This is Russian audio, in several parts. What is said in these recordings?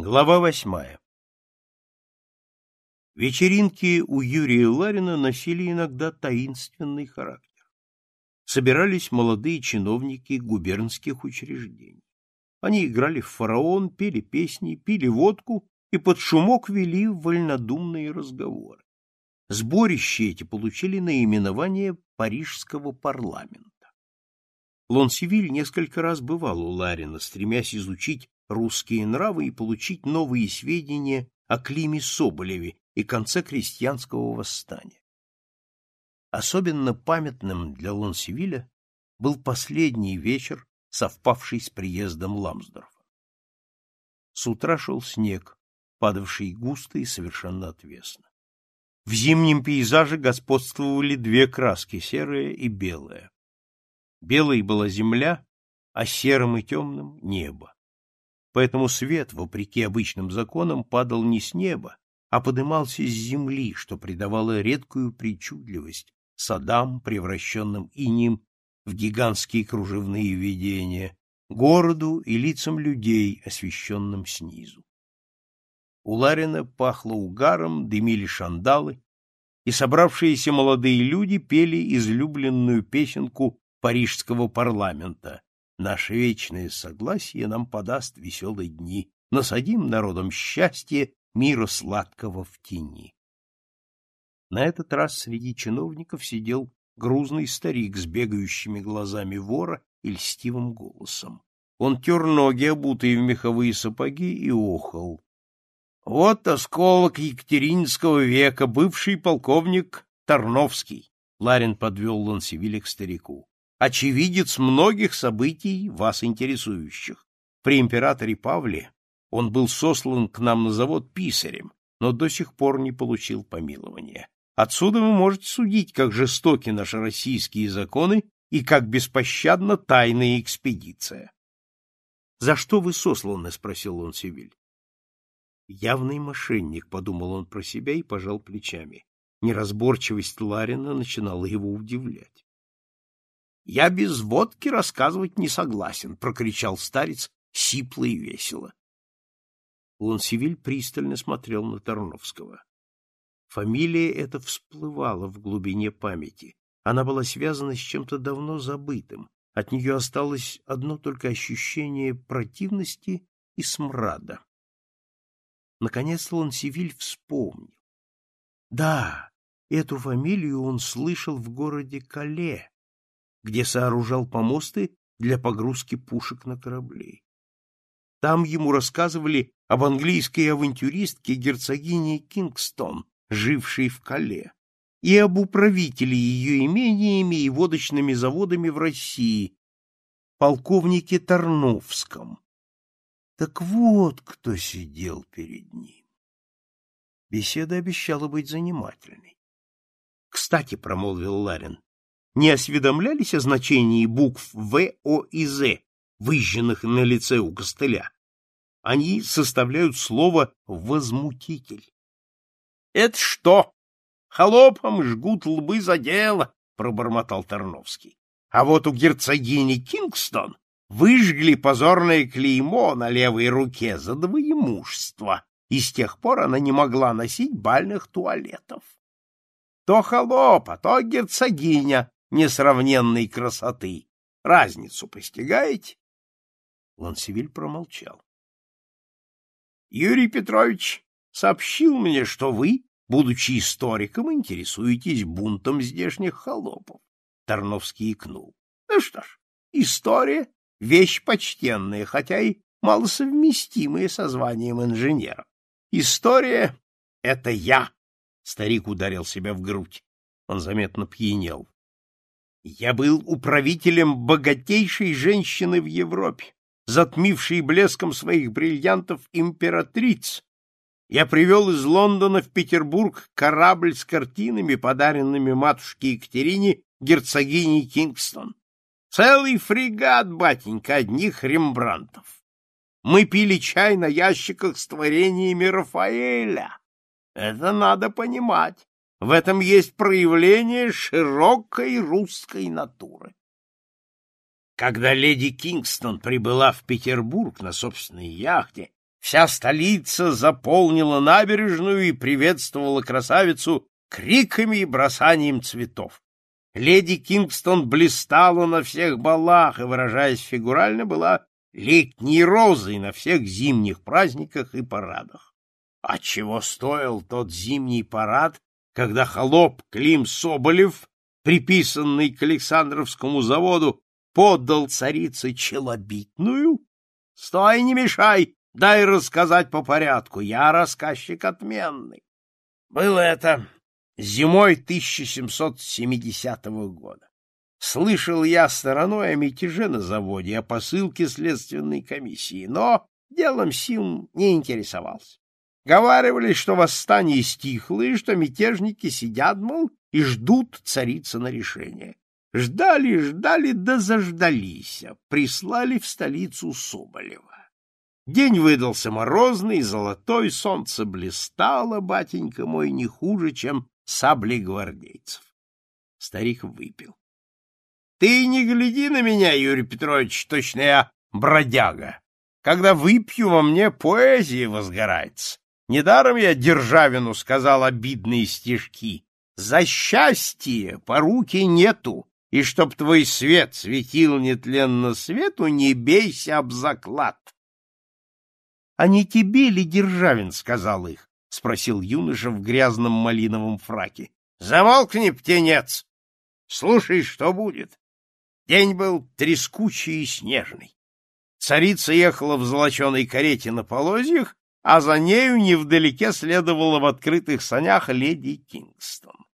Глава восьмая Вечеринки у Юрия Ларина носили иногда таинственный характер. Собирались молодые чиновники губернских учреждений. Они играли в фараон, пели песни, пили водку и под шумок вели вольнодумные разговоры. Сборище эти получили наименование Парижского парламента. Лонсивиль несколько раз бывал у Ларина, стремясь изучить русские нравы и получить новые сведения о Климе Соболеве и конце крестьянского восстания. Особенно памятным для Лонсевиля был последний вечер, совпавший с приездом Ламсдорфа. С утра шел снег, падавший густо и совершенно отвесно. В зимнем пейзаже господствовали две краски — серая и белая. Белой была земля, а серым и темным — небо поэтому свет, вопреки обычным законам, падал не с неба, а подымался с земли, что придавало редкую причудливость садам, превращенным инем в гигантские кружевные видения, городу и лицам людей, освещенным снизу. У Ларина пахло угаром, дымили шандалы, и собравшиеся молодые люди пели излюбленную песенку парижского парламента Наше вечное согласие нам подаст веселые дни. Насадим народом счастье, мира сладкого в тени. На этот раз среди чиновников сидел грузный старик с бегающими глазами вора и льстивым голосом. Он тер ноги, обутые в меховые сапоги, и охал. Вот осколок Екатеринского века, бывший полковник Тарновский. Ларин подвел Лансевиля к старику очевидец многих событий, вас интересующих. При императоре Павле он был сослан к нам на завод писарем, но до сих пор не получил помилования. Отсюда вы можете судить, как жестоки наши российские законы и как беспощадна тайная экспедиция. — За что вы сосланы? — спросил он Сивиль. — Явный мошенник, — подумал он про себя и пожал плечами. Неразборчивость Ларина начинала его удивлять. Я без водки рассказывать не согласен, прокричал старец сипло и весело. Лансивиль пристально смотрел на Торновского. Фамилия эта всплывала в глубине памяти. Она была связана с чем-то давно забытым. От нее осталось одно только ощущение противности и смрада. Наконец Лансивиль вспомнил. Да, эту фамилию он слышал в городе Кале, где сооружал помосты для погрузки пушек на корабли. Там ему рассказывали об английской авантюристке герцогине Кингстон, жившей в Кале, и об управителе ее имениями и водочными заводами в России, полковнике Тарновском. Так вот, кто сидел перед ним. Беседа обещала быть занимательной. — Кстати, — промолвил Ларин, не осведомлялись о значении букв В, О и З, выжженных на лице у костыля. Они составляют слово «возмутитель». — Это что? Холопам жгут лбы за дело, — пробормотал Тарновский. — А вот у герцогини Кингстон выжгли позорное клеймо на левой руке за двоемужество, и с тех пор она не могла носить бальных туалетов. То холопа, то герцогиня несравненной красоты. Разницу постигаете? Лансевиль промолчал. Юрий Петрович сообщил мне, что вы, будучи историком, интересуетесь бунтом здешних холопов. Тарновский икнул. Ну что ж, история — вещь почтенная, хотя и малосовместимая со званием инженера. История — это я. Старик ударил себя в грудь. Он заметно пьянел. Я был управителем богатейшей женщины в Европе, затмившей блеском своих бриллиантов императриц. Я привел из Лондона в Петербург корабль с картинами, подаренными матушке Екатерине, герцогине Кингстон. Целый фрегат, батенька, одних рембрантов. Мы пили чай на ящиках с творениями Рафаэля. Это надо понимать. В этом есть проявление широкой русской натуры. Когда леди Кингстон прибыла в Петербург на собственной яхте, вся столица заполнила набережную и приветствовала красавицу криками и бросанием цветов. Леди Кингстон блистала на всех балах и, выражаясь фигурально, была летней розой на всех зимних праздниках и парадах. А чего стоил тот зимний парад когда холоп Клим Соболев, приписанный к Александровскому заводу, поддал царице челобитную? — Стой, не мешай, дай рассказать по порядку, я рассказчик отменный. Было это зимой 1770 года. Слышал я стороной о мятеже на заводе, о посылке следственной комиссии, но делом сим не интересовался. Говаривали, что восстание стихло и что мятежники сидят, мол, и ждут царица на решение. Ждали, ждали, да заждались, а прислали в столицу Соболева. День выдался морозный, золотой, солнце блистало, батенька мой, не хуже, чем сабли гвардейцев. Старик выпил. — Ты не гляди на меня, Юрий Петрович, точно я бродяга. Когда выпью, во мне поэзия возгорается. Недаром я Державину сказал обидные стишки. За счастье поруки нету, и чтоб твой свет светил нетленно свету, не бейся об заклад. — А не тебе ли Державин сказал их? — спросил юноша в грязном малиновом фраке. — Замолкни, птенец! Слушай, что будет. День был трескучий и снежный. Царица ехала в золоченой карете на полозьях, а за нею невдалеке следовала в открытых санях леди Кингстон.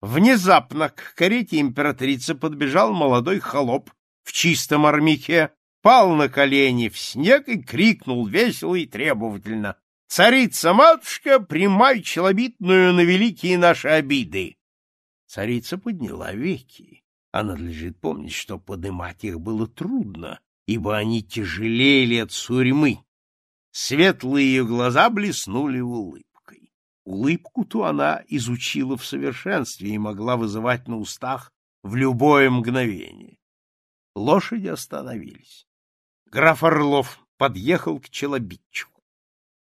Внезапно к карете императрицы подбежал молодой холоп в чистом армяке, пал на колени в снег и крикнул весело и требовательно. — Царица-матушка, примай челобитную на великие наши обиды! Царица подняла веки. А надлежит помнить, что поднимать их было трудно, ибо они тяжелели от сурьмы. Светлые ее глаза блеснули улыбкой. Улыбку-то она изучила в совершенстве и могла вызывать на устах в любое мгновение. Лошади остановились. Граф Орлов подъехал к челобитчику.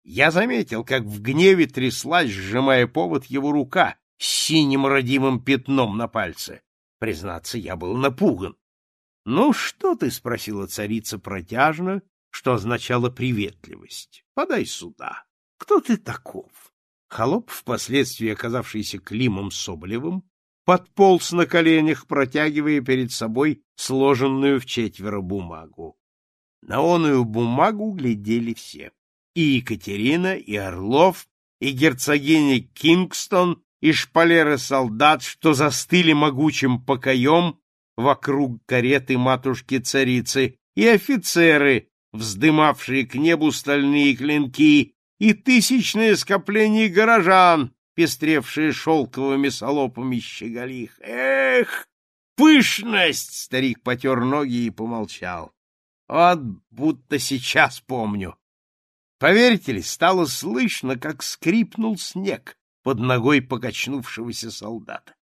Я заметил, как в гневе тряслась, сжимая повод его рука с синим родимым пятном на пальце. Признаться, я был напуган. — Ну что ты? — спросила царица протяжно, что означало приветливость. «Подай сюда. Кто ты таков?» Холоп, впоследствии оказавшийся Климом Соболевым, подполз на коленях, протягивая перед собой сложенную в четверо бумагу. На оную бумагу глядели все — и Екатерина, и Орлов, и герцогиня Кингстон, и шпалеры солдат, что застыли могучим покоем вокруг кареты матушки-царицы, и офицеры, вздымавшие к небу стальные клинки, и тысячные скопления горожан, пестревшие шелковыми солопами щеголих. Эх, пышность! Старик потер ноги и помолчал. Вот будто сейчас помню. Поверите ли, стало слышно, как скрипнул снег под ногой покачнувшегося солдата.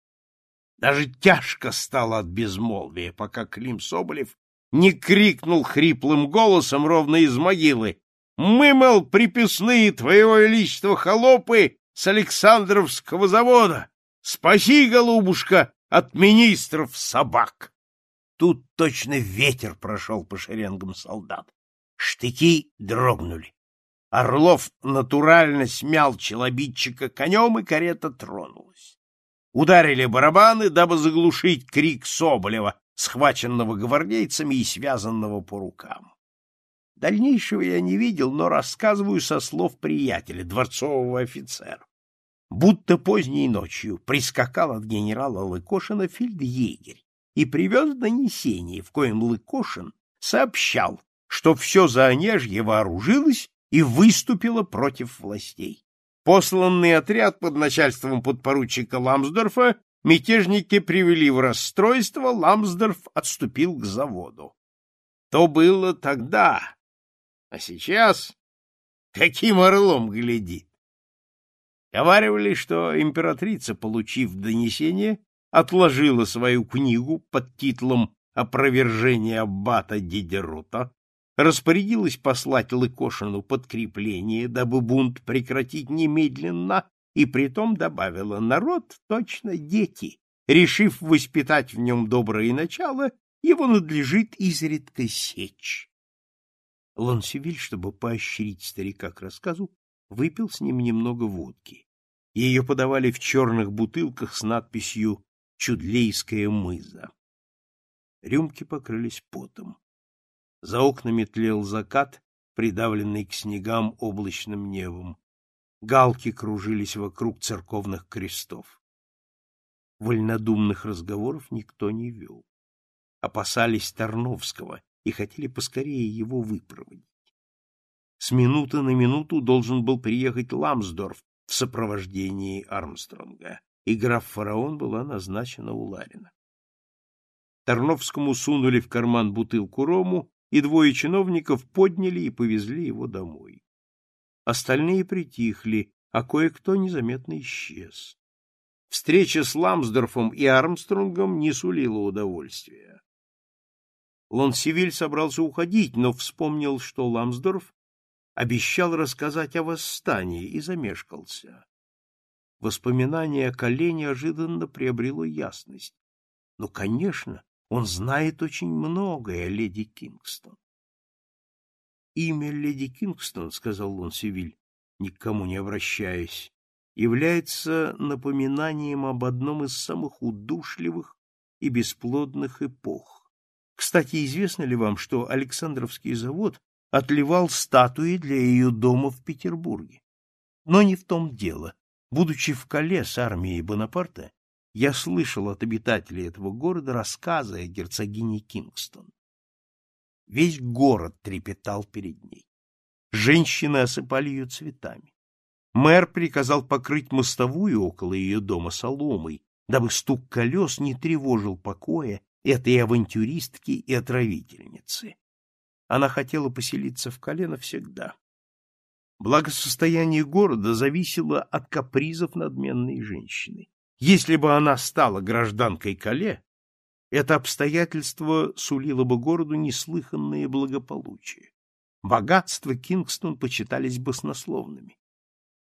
Даже тяжко стало от безмолвия, пока Клим Соболев не крикнул хриплым голосом ровно из могилы. «Мы, мол, приписные твоего величества холопы с Александровского завода! Спаси, голубушка, от министров собак!» Тут точно ветер прошел по шеренгам солдат. Штыки дрогнули. Орлов натурально смял челобитчика конем, и карета тронулась. Ударили барабаны, дабы заглушить крик Соболева, схваченного гвардейцами и связанного по рукам. Дальнейшего я не видел, но рассказываю со слов приятеля, дворцового офицера. Будто поздней ночью прискакал от генерала Лыкошина фельдъегерь и привез донесение, в коем Лыкошин сообщал, что все Заонежье вооружилось и выступило против властей. Посланный отряд под начальством подпоручика Ламсдорфа Мятежники привели в расстройство, Ламсдорф отступил к заводу. То было тогда, а сейчас каким орлом глядит. Говаривали, что императрица, получив донесение, отложила свою книгу под титлом «Опровержение аббата Дидерута», распорядилась послать Лыкошину подкрепление, дабы бунт прекратить немедленно, и притом добавила «народ точно дети». Решив воспитать в нем доброе начало, его надлежит изредка сечь. Лансевиль, чтобы поощрить старика к рассказу, выпил с ним немного водки. Ее подавали в черных бутылках с надписью «Чудлейская мыза». Рюмки покрылись потом. За окнами тлел закат, придавленный к снегам облачным небом галки кружились вокруг церковных крестов. Вольнодумных разговоров никто не вел. Опасались Тарновского и хотели поскорее его выпроводить. С минуты на минуту должен был приехать Ламсдорф в сопровождении Армстронга, и граф Фараон была назначена у Ларина. Тарновскому сунули в карман бутылку рому, и двое чиновников подняли и повезли его домой остальные притихли, а кое-кто незаметно исчез. Встреча с Ламсдорфом и Армстронгом не сулила удовольствия. Лонсивиль собрался уходить, но вспомнил, что Ламсдорф обещал рассказать о восстании и замешкался. Воспоминание о колене ожиданно приобрело ясность. Но, конечно, он знает очень многое о леди Кингстон имя леди Кингстон, — сказал он Сивиль, никому не обращаясь, — является напоминанием об одном из самых удушливых и бесплодных эпох. Кстати, известно ли вам, что Александровский завод отливал статуи для ее дома в Петербурге? Но не в том дело. Будучи в Кале с армией Бонапарта, я слышал от обитателей этого города рассказы о герцогине Кингстон. Весь город трепетал перед ней. Женщины осыпали ее цветами. Мэр приказал покрыть мостовую около ее дома соломой, дабы стук колес не тревожил покоя этой авантюристки и отравительницы. Она хотела поселиться в колено всегда. Благосостояние города зависело от капризов надменной женщины. Если бы она стала гражданкой Кале, это обстоятельство сулило бы городу неслыханное благополучие. Богатства Кингстон почитались баснословными.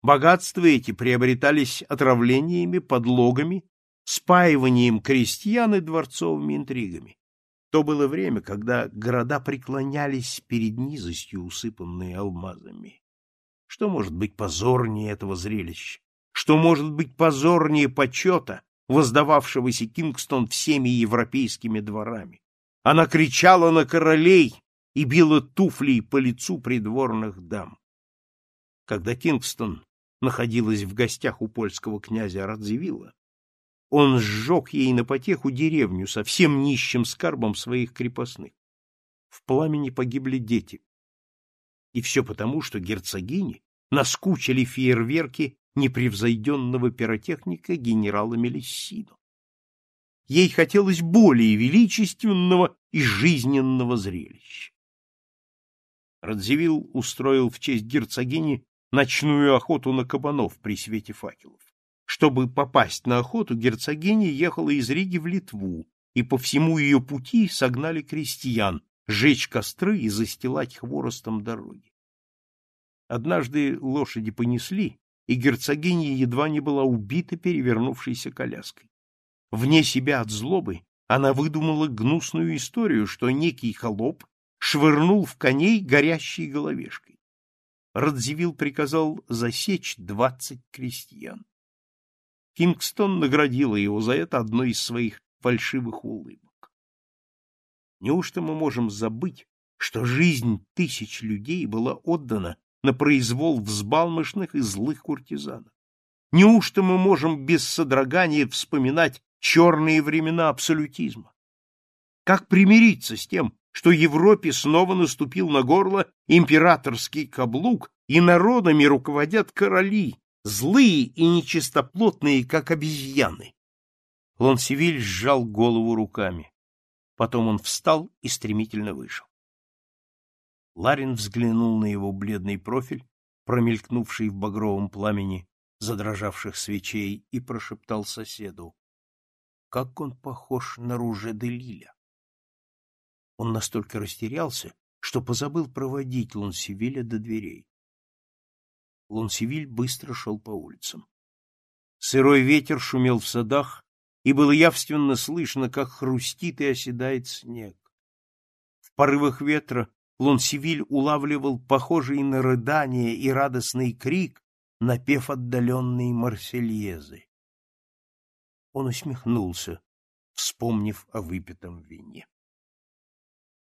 Богатства эти приобретались отравлениями, подлогами, спаиванием крестьян и дворцовыми интригами. То было время, когда города преклонялись перед низостью, усыпанные алмазами. Что может быть позорнее этого зрелища? Что может быть позорнее почета, воздававшегося Кингстон всеми европейскими дворами. Она кричала на королей и била туфлей по лицу придворных дам. Когда Кингстон находилась в гостях у польского князя Радзивилла, он сжег ей на потеху деревню со всем нищим скарбом своих крепостных. В пламени погибли дети. И все потому, что герцогини наскучили фейерверки непревзойденного пиротехника генерала Мелиссино. Ей хотелось более величественного и жизненного зрелища. Радзивилл устроил в честь герцогини ночную охоту на кабанов при свете факелов. Чтобы попасть на охоту, герцогиня ехала из Риги в Литву, и по всему ее пути согнали крестьян жечь костры и застилать хворостом дороги. Однажды лошади понесли, и герцогиня едва не была убита перевернувшейся коляской. Вне себя от злобы она выдумала гнусную историю, что некий холоп швырнул в коней горящей головешкой. Радзивилл приказал засечь двадцать крестьян. Кингстон наградила его за это одной из своих фальшивых улыбок. Неужто мы можем забыть, что жизнь тысяч людей была отдана на произвол взбалмошных и злых куртизанов. Неужто мы можем без содрогания вспоминать черные времена абсолютизма? Как примириться с тем, что Европе снова наступил на горло императорский каблук, и народами руководят короли, злые и нечистоплотные, как обезьяны? Лонсевиль сжал голову руками. Потом он встал и стремительно вышел. Ларин взглянул на его бледный профиль, промелькнувший в багровом пламени задрожавших свечей, и прошептал соседу. Как он похож на руже де Лиля! Он настолько растерялся, что позабыл проводить Лонсивиля до дверей. Лонсивиль быстро шел по улицам. Сырой ветер шумел в садах, и было явственно слышно, как хрустит и оседает снег. В порывах ветра Лонсивиль улавливал похожий на рыдание и радостный крик, напев отдаленные Марсельезы. Он усмехнулся, вспомнив о выпитом вине.